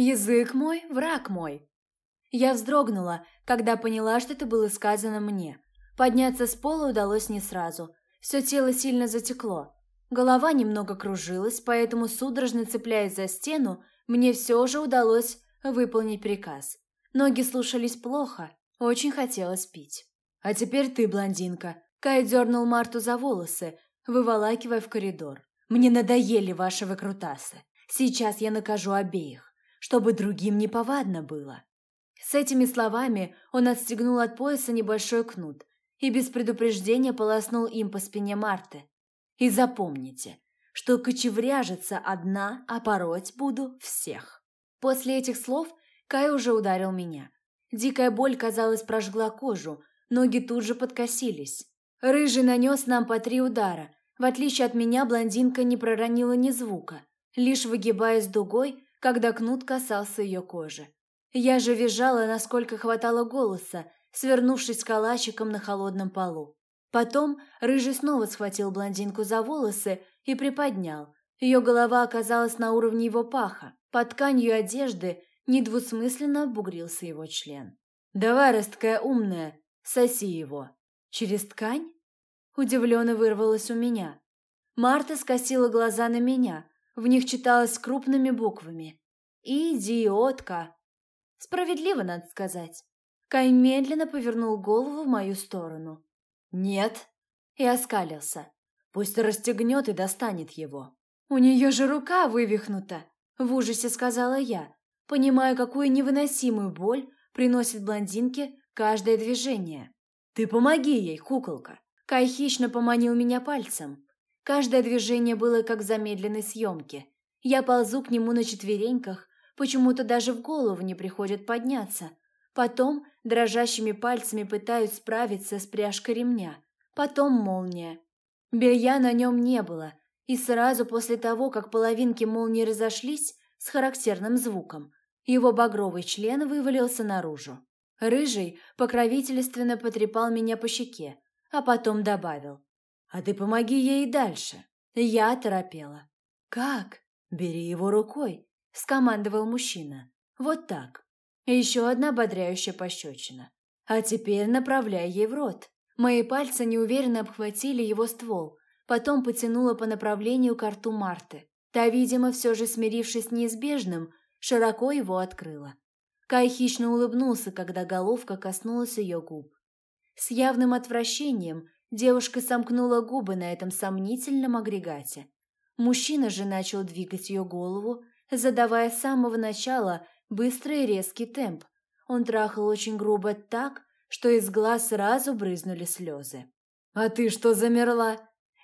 Язык мой, враг мой. Я вздрогнула, когда поняла, что это было сказано мне. Подняться с пола удалось не сразу. Все тело сильно затекло. Голова немного кружилась, поэтому, судорожно цепляясь за стену, мне все же удалось выполнить приказ. Ноги слушались плохо, очень хотелось пить. «А теперь ты, блондинка!» Кай дернул Марту за волосы, выволакивая в коридор. «Мне надоели ваши выкрутасы. Сейчас я накажу обеих, чтобы другим не повадно было». С этими словами он отстегнул от пояса небольшой кнут и без предупреждения полоснул им по спине Марты. «И запомните, что кочевряжется одна, а пороть буду всех». После этих слов Кай уже ударил меня. Дикая боль, казалось, прожгла кожу, ноги тут же подкосились. Рыжий нанес нам по три удара. В отличие от меня, блондинка не проронила ни звука, лишь выгибаясь дугой, когда кнут касался ее кожи. Я же визжала, насколько хватало голоса, свернувшись калачиком на холодном полу. Потом Рыжий снова схватил блондинку за волосы и приподнял. Ее голова оказалась на уровне его паха. Под тканью одежды недвусмысленно обугрился его член. «Давай, росткая умная, соси его!» «Через ткань?» Удивленно вырвалось у меня. Марта скосила глаза на меня. В них читалось крупными буквами. «Идиотка!» Справедливо, надо сказать. Кай медленно повернул голову в мою сторону. «Нет!» И оскалился. «Пусть расстегнет и достанет его». «У нее же рука вывихнута!» В ужасе сказала я, понимая, какую невыносимую боль приносит блондинке каждое движение. «Ты помоги ей, куколка!» Кай хищно поманил меня пальцем. Каждое движение было как в замедленной съемке. Я ползу к нему на четвереньках, почему-то даже в голову не приходит подняться. Потом дрожащими пальцами пытаюсь справиться с пряжкой ремня. Потом молния. Белья на нем не было, и сразу после того, как половинки молнии разошлись с характерным звуком, его багровый член вывалился наружу. Рыжий покровительственно потрепал меня по щеке, а потом добавил. «А ты помоги ей дальше». Я торопела. «Как?» «Бери его рукой», — скомандовал мужчина. «Вот так». Еще одна бодряющая пощечина. «А теперь направляй ей в рот». Мои пальцы неуверенно обхватили его ствол, потом потянула по направлению к рту Марты. Та, видимо, все же смирившись с неизбежным, широко его открыла. Кай хищно улыбнулся, когда головка коснулась ее губ. С явным отвращением девушка сомкнула губы на этом сомнительном агрегате. Мужчина же начал двигать ее голову, задавая с самого начала быстрый и резкий темп. Он трахал очень грубо так, что из глаз сразу брызнули слезы. «А ты что замерла?»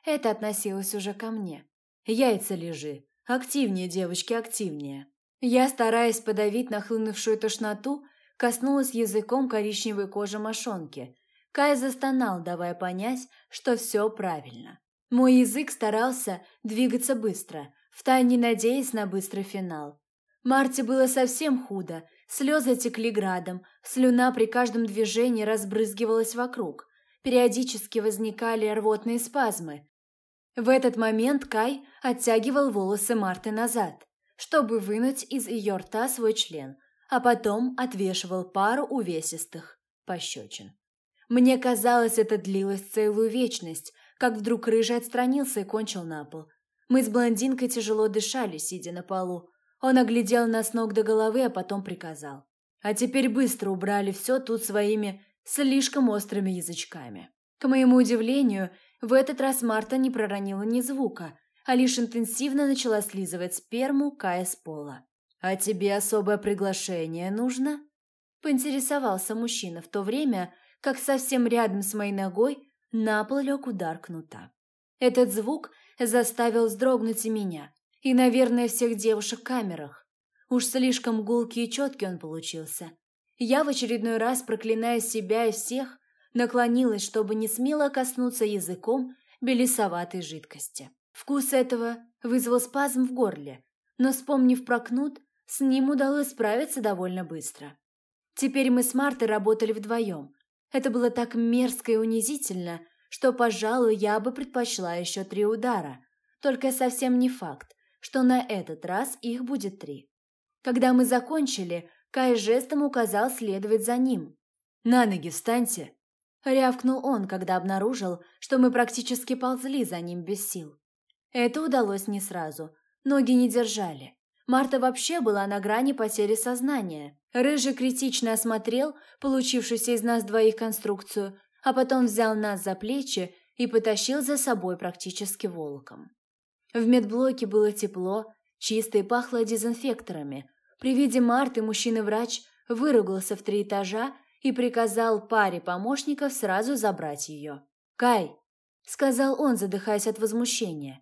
Это относилось уже ко мне. «Яйца лежи. Активнее, девочки, активнее». Я, стараясь подавить нахлынувшую тошноту, коснулась языком коричневой кожи мошонки. Кай застонал, давая понять, что все правильно. Мой язык старался двигаться быстро, втайне надеясь на быстрый финал. Марте было совсем худо, слезы текли градом, слюна при каждом движении разбрызгивалась вокруг. Периодически возникали рвотные спазмы. В этот момент Кай оттягивал волосы Марты назад чтобы вынуть из ее рта свой член, а потом отвешивал пару увесистых пощечин. Мне казалось, это длилось целую вечность, как вдруг рыжий отстранился и кончил на пол. Мы с блондинкой тяжело дышали, сидя на полу. Он оглядел нас ног до головы, а потом приказал. А теперь быстро убрали все тут своими слишком острыми язычками. К моему удивлению, в этот раз Марта не проронила ни звука, а лишь интенсивно начала слизывать сперму Кая с пола. «А тебе особое приглашение нужно?» Поинтересовался мужчина в то время, как совсем рядом с моей ногой на пол лег удар кнута. Этот звук заставил вздрогнуть и меня, и, наверное, всех девушек в камерах. Уж слишком гулкий и четкий он получился. Я в очередной раз, проклиная себя и всех, наклонилась, чтобы не смело коснуться языком белесоватой жидкости. Вкус этого вызвал спазм в горле, но, вспомнив про кнут, с ним удалось справиться довольно быстро. Теперь мы с Мартой работали вдвоем. Это было так мерзко и унизительно, что, пожалуй, я бы предпочла еще три удара. Только совсем не факт, что на этот раз их будет три. Когда мы закончили, Кай жестом указал следовать за ним. «На ноги встаньте!» Рявкнул он, когда обнаружил, что мы практически ползли за ним без сил. Это удалось не сразу. Ноги не держали. Марта вообще была на грани потери сознания. Рыжий критично осмотрел получившуюся из нас двоих конструкцию, а потом взял нас за плечи и потащил за собой практически волоком. В медблоке было тепло, чисто и пахло дезинфекторами. При виде Марты мужчина-врач выругался в три этажа и приказал паре помощников сразу забрать ее. «Кай!» – сказал он, задыхаясь от возмущения.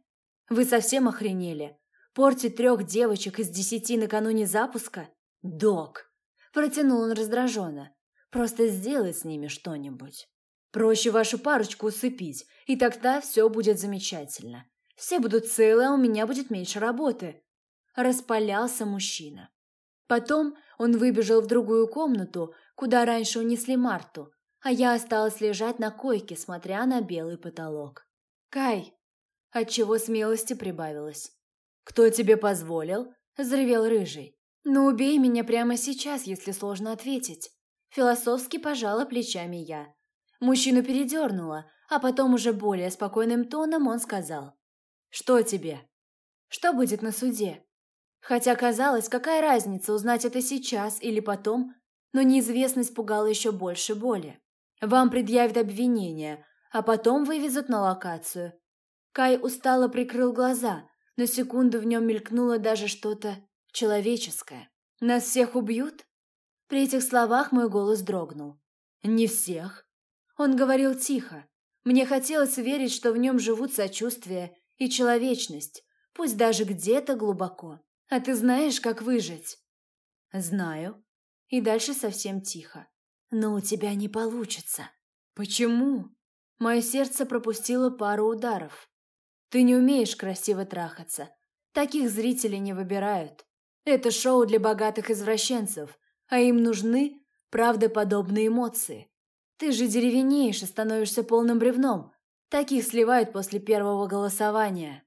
«Вы совсем охренели? Портить трех девочек из десяти накануне запуска? Док!» – протянул он раздраженно. «Просто сделай с ними что-нибудь. Проще вашу парочку усыпить, и тогда все будет замечательно. Все будут целы, а у меня будет меньше работы». Распалялся мужчина. Потом он выбежал в другую комнату, куда раньше унесли Марту, а я осталась лежать на койке, смотря на белый потолок. «Кай!» Отчего смелости прибавилось. «Кто тебе позволил?» – взревел Рыжий. «Ну убей меня прямо сейчас, если сложно ответить». Философски пожала плечами я. Мужчину передернуло, а потом уже более спокойным тоном он сказал. «Что тебе?» «Что будет на суде?» Хотя казалось, какая разница, узнать это сейчас или потом, но неизвестность пугала еще больше боли. Вам предъявят обвинение, а потом вывезут на локацию. Кай устало прикрыл глаза, но секунду в нем мелькнуло даже что-то человеческое. Нас всех убьют? При этих словах мой голос дрогнул. Не всех. Он говорил тихо. Мне хотелось верить, что в нем живут сочувствие и человечность, пусть даже где-то глубоко. А ты знаешь, как выжить? Знаю. И дальше совсем тихо. Но у тебя не получится. Почему? Мое сердце пропустило пару ударов. Ты не умеешь красиво трахаться. Таких зрителей не выбирают. Это шоу для богатых извращенцев, а им нужны правдоподобные эмоции. Ты же деревенеешь и становишься полным бревном. Таких сливают после первого голосования.